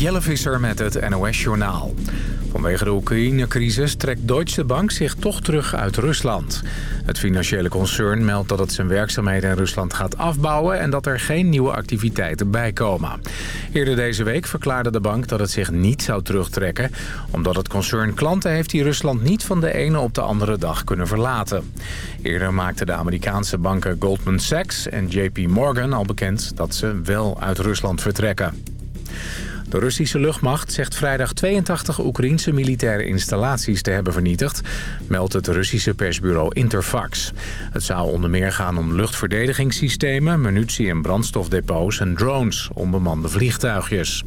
Jelle Visser met het NOS-journaal. Vanwege de Oekraïne-crisis trekt Deutsche Bank zich toch terug uit Rusland. Het financiële concern meldt dat het zijn werkzaamheden in Rusland gaat afbouwen... en dat er geen nieuwe activiteiten bijkomen. Eerder deze week verklaarde de bank dat het zich niet zou terugtrekken... omdat het concern klanten heeft die Rusland niet van de ene op de andere dag kunnen verlaten. Eerder maakten de Amerikaanse banken Goldman Sachs en JP Morgan al bekend... dat ze wel uit Rusland vertrekken. De Russische luchtmacht zegt vrijdag 82 Oekraïnse militaire installaties te hebben vernietigd, meldt het Russische persbureau Interfax. Het zou onder meer gaan om luchtverdedigingssystemen, munitie- en brandstofdepots en drones, onbemande vliegtuigjes.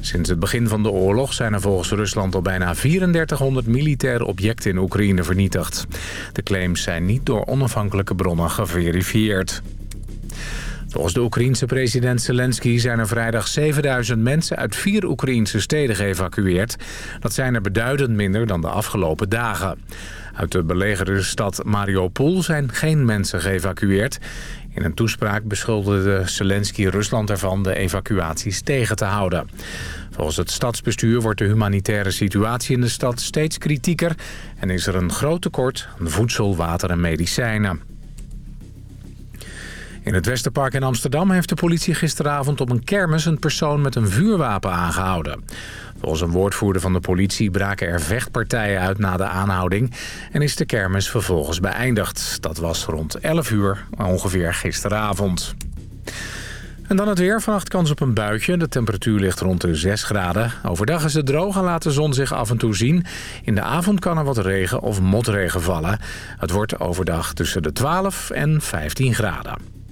Sinds het begin van de oorlog zijn er volgens Rusland al bijna 3400 militaire objecten in Oekraïne vernietigd. De claims zijn niet door onafhankelijke bronnen geverifieerd. Volgens de Oekraïense president Zelensky zijn er vrijdag 7000 mensen uit vier Oekraïnse steden geëvacueerd. Dat zijn er beduidend minder dan de afgelopen dagen. Uit de belegerde stad Mariupol zijn geen mensen geëvacueerd. In een toespraak beschuldigde Zelensky Rusland ervan de evacuaties tegen te houden. Volgens het stadsbestuur wordt de humanitaire situatie in de stad steeds kritieker... en is er een groot tekort aan voedsel, water en medicijnen. In het Westerpark in Amsterdam heeft de politie gisteravond op een kermis een persoon met een vuurwapen aangehouden. Volgens een woordvoerder van de politie braken er vechtpartijen uit na de aanhouding en is de kermis vervolgens beëindigd. Dat was rond 11 uur, ongeveer gisteravond. En dan het weer. Vannacht kans op een buitje. De temperatuur ligt rond de 6 graden. Overdag is het droog en laat de zon zich af en toe zien. In de avond kan er wat regen of motregen vallen. Het wordt overdag tussen de 12 en 15 graden.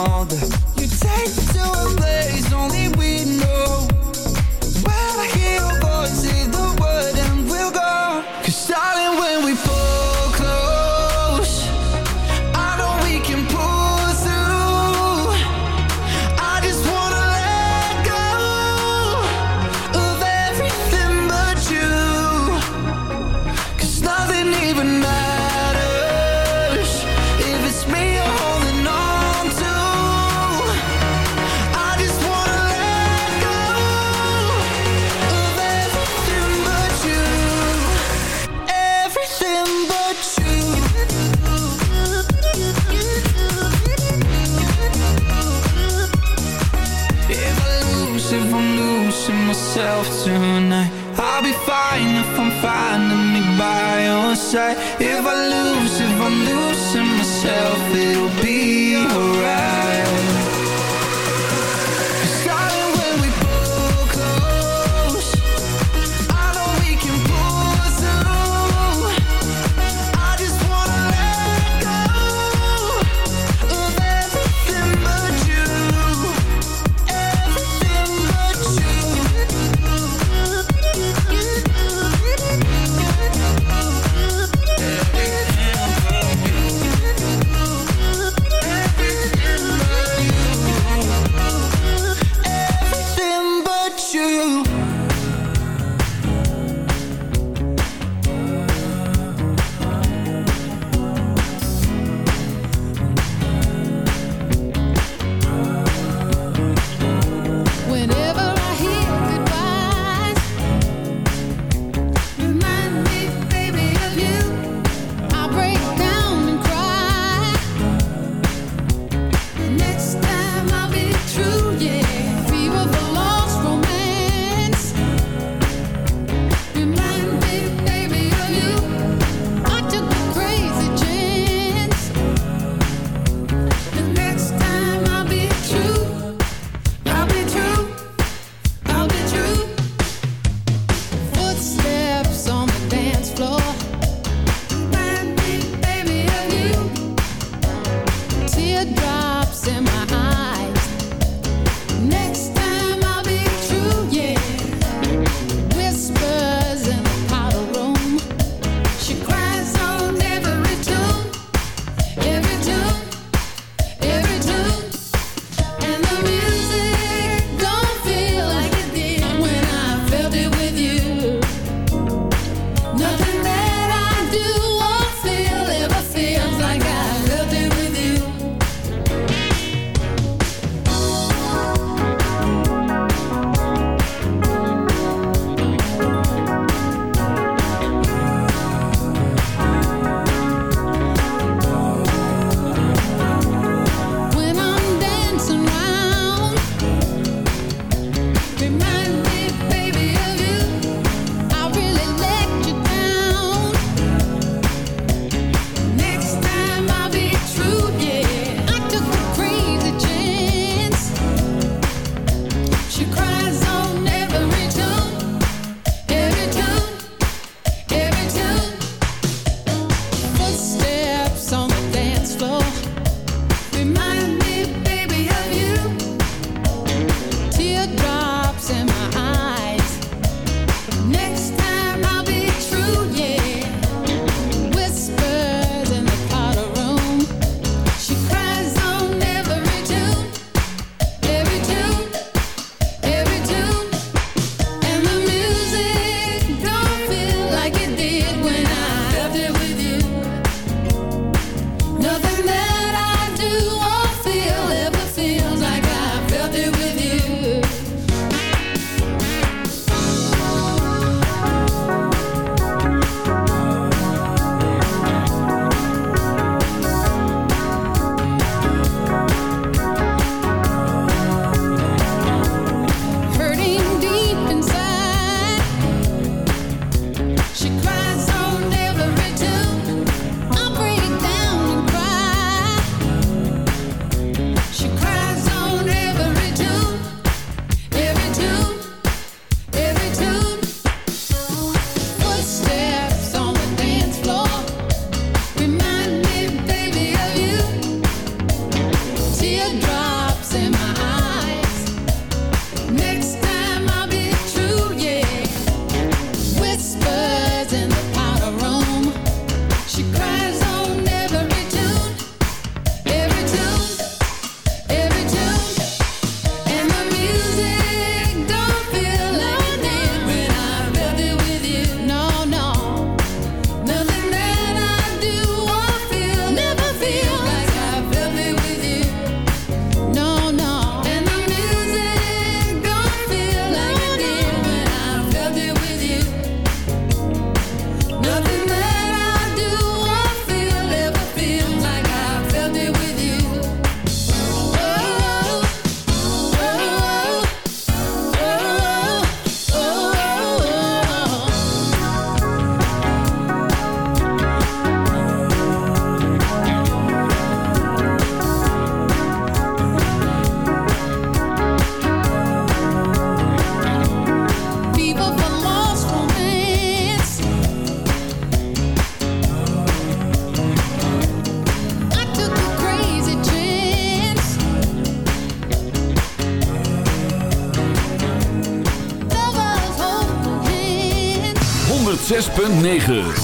You take to a 摘106.9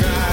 God.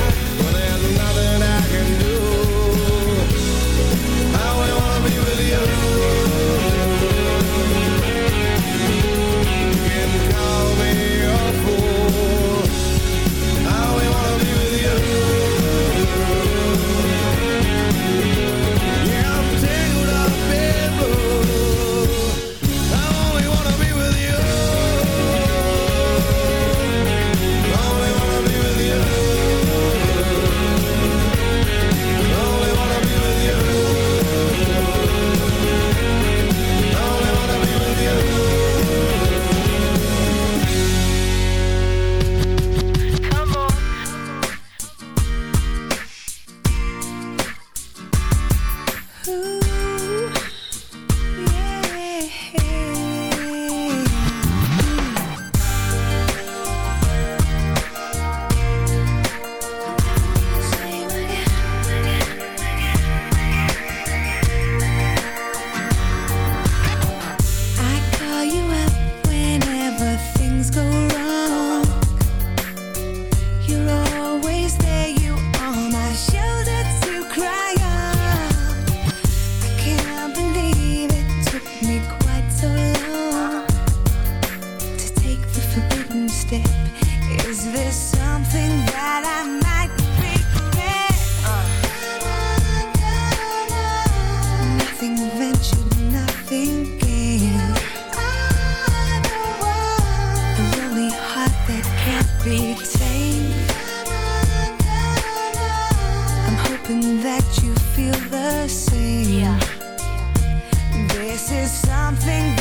something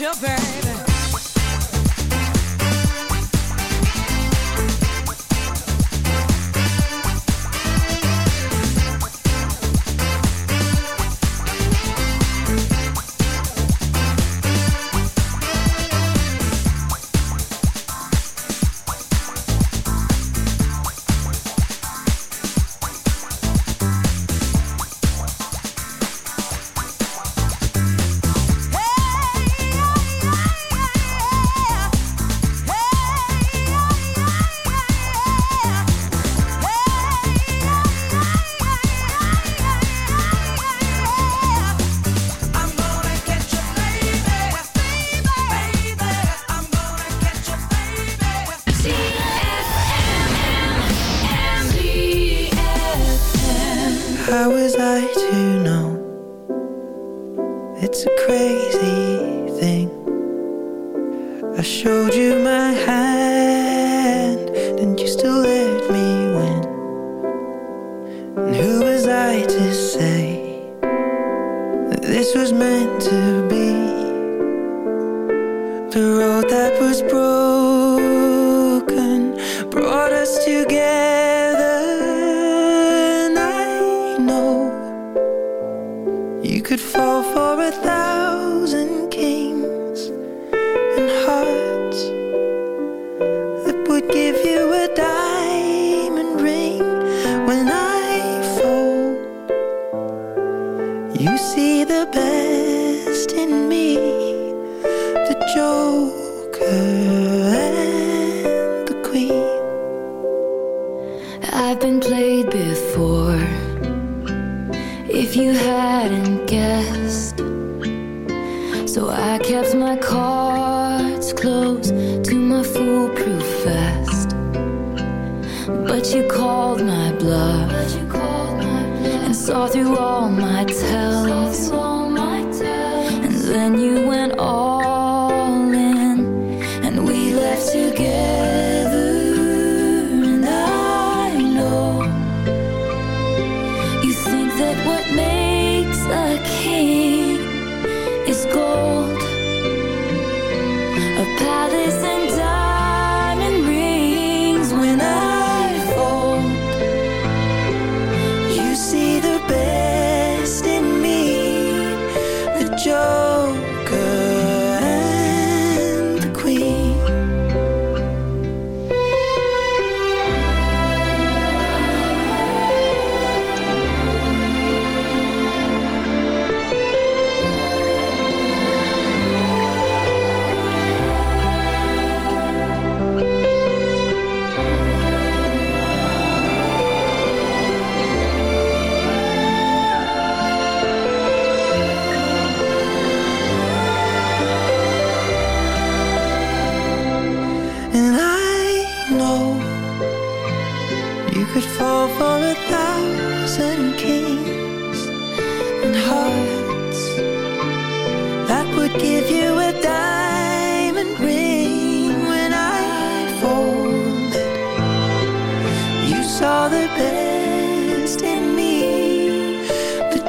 your brain.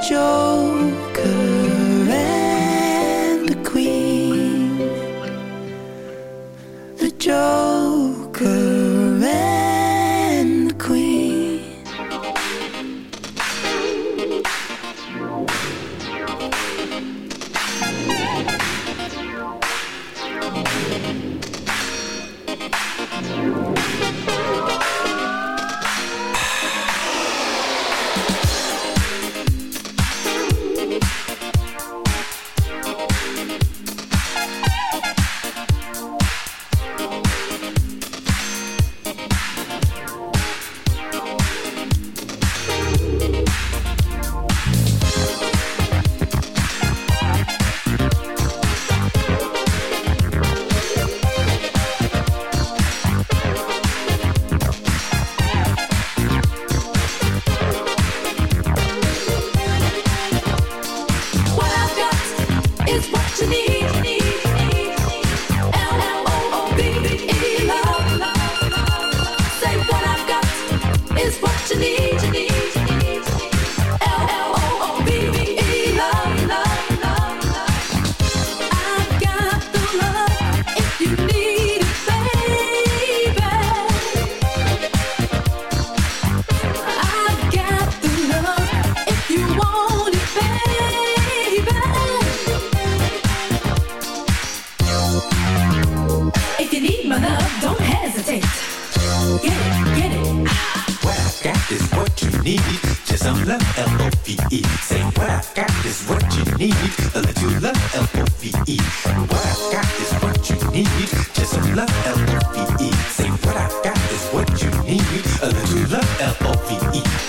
就可 L-O-V-E. Say what I got is what you need. A little love, L-O-V-E.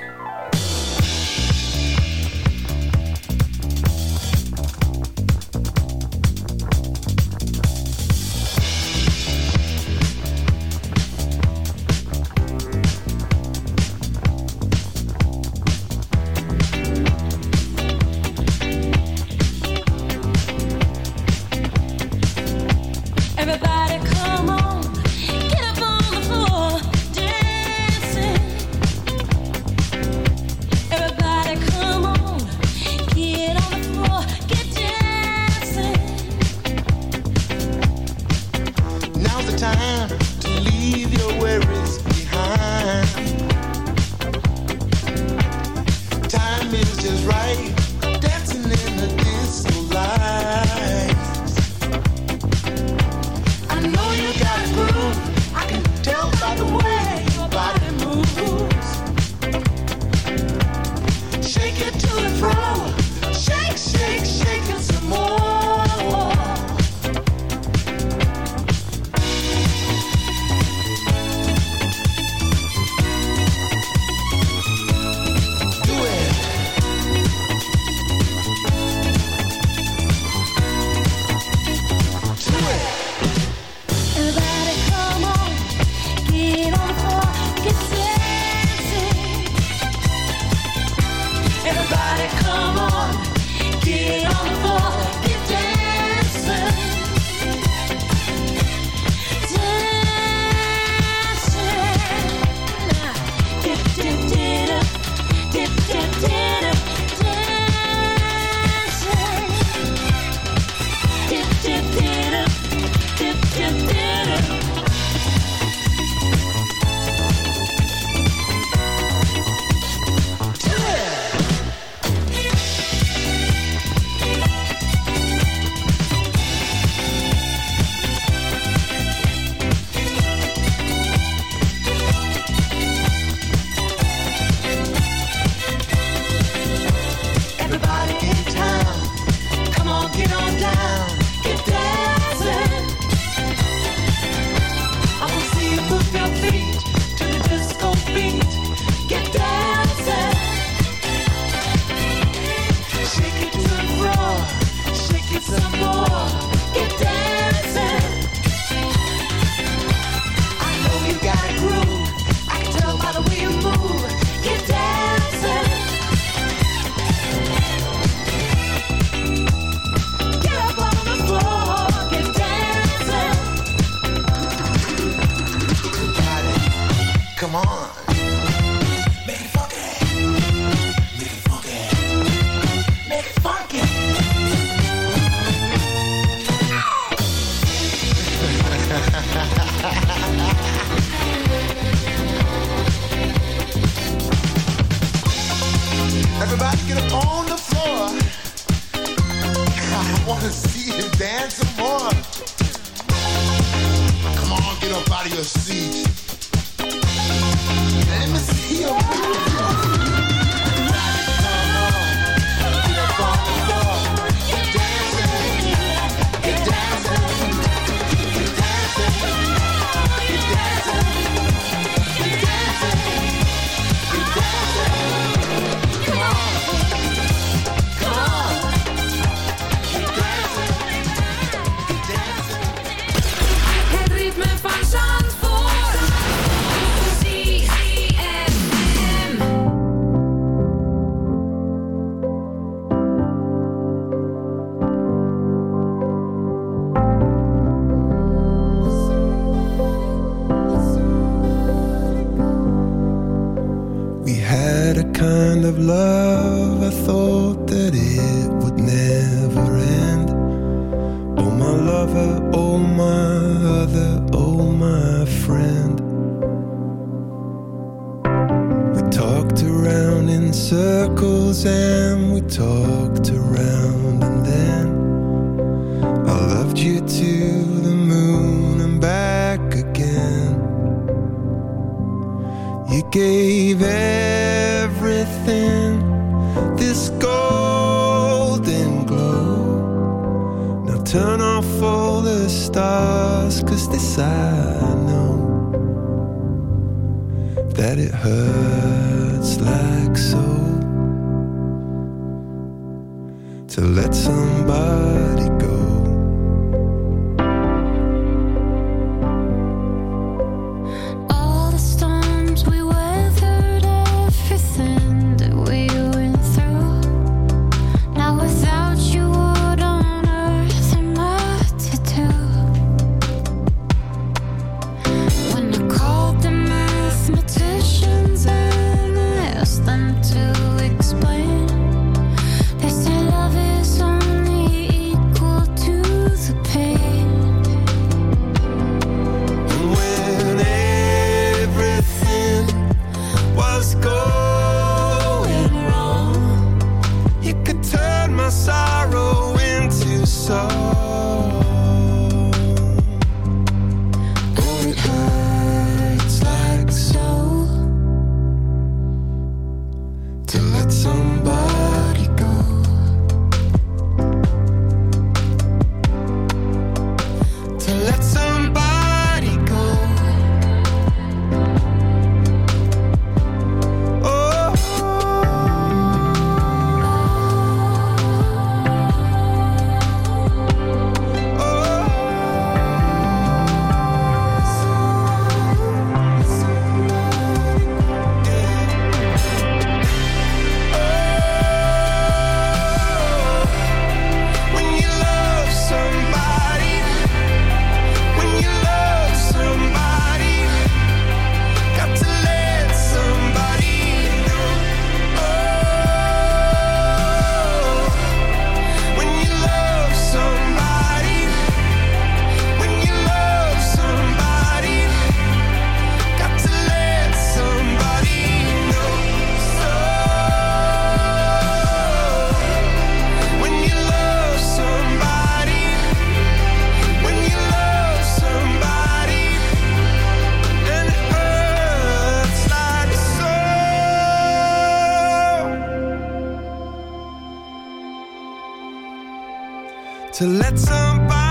To let somebody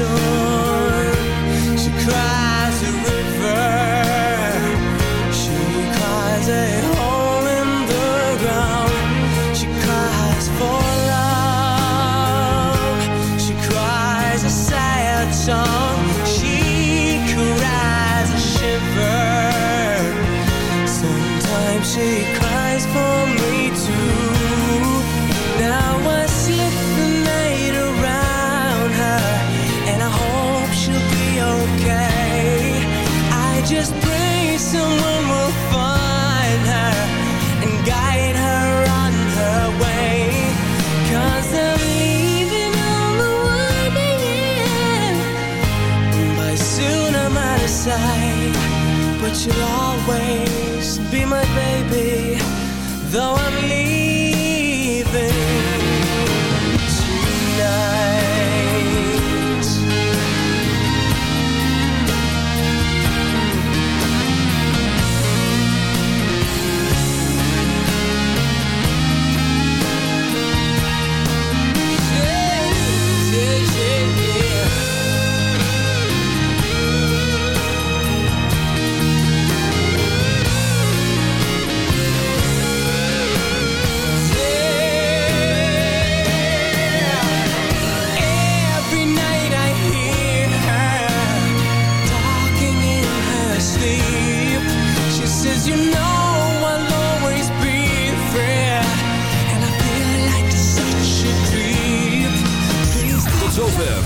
door should all